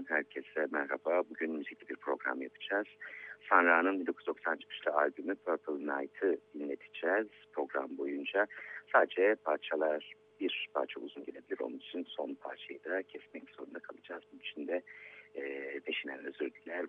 Programından herkese merhaba. Bugün müzikli bir program yapacağız. Sanra'nın 1990 çıkışlı albümü Purple Night'ı dinleteceğiz program boyunca. Sadece parçalar bir parça uzun gelebilir. Onun için son parçayı da kesmek zorunda kalacağız. Bunun için de e, peşinden özür diler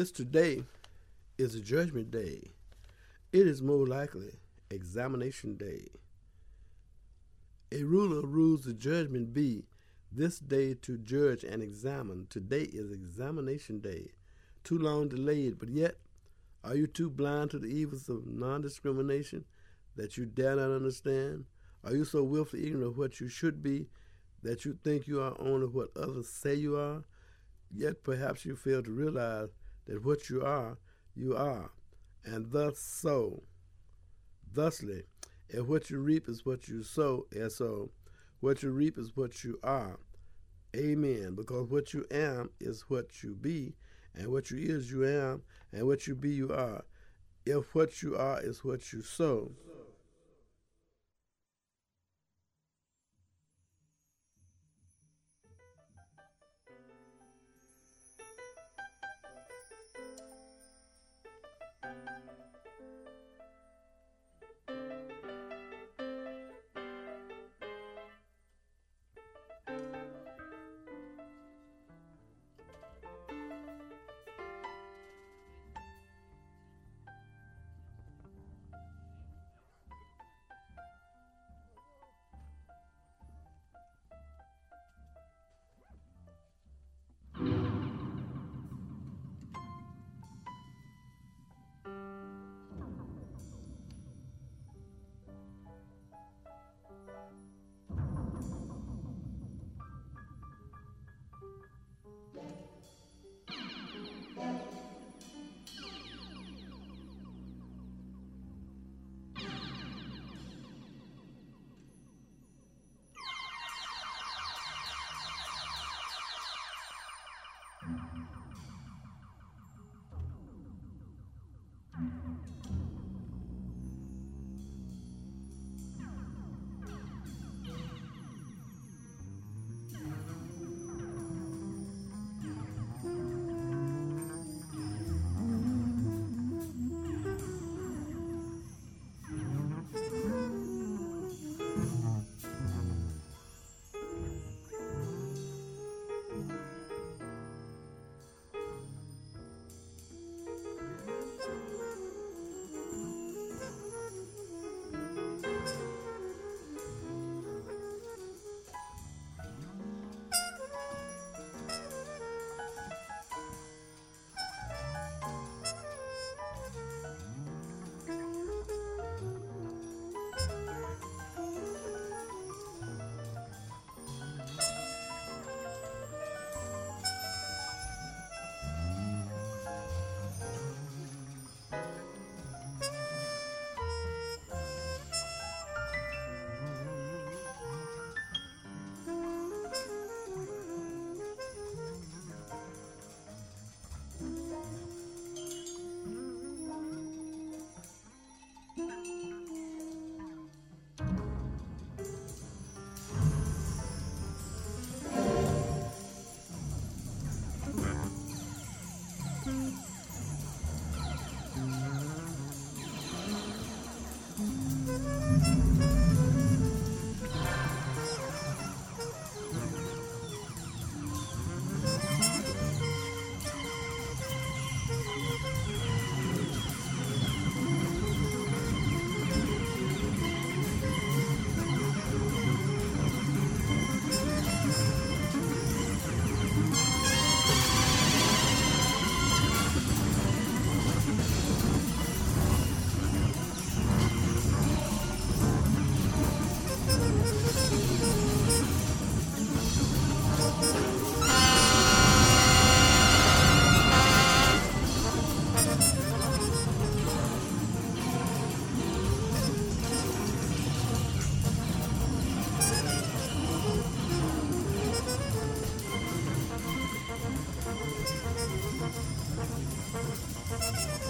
This today is a judgment day. It is more likely examination day. A ruler rules the judgment be this day to judge and examine. Today is examination day. Too long delayed, but yet are you too blind to the evils of non discrimination that you dare not understand? Are you so willfully ignorant of what you should be that you think you are only what others say you are? Yet perhaps you fail to realize that what you are, you are, and thus so. Thusly, if what you reap is what you sow, so what you reap is what you are. Amen. Because what you am is what you be, and what you is you am, and what you be you are. If what you are is what you sow, Música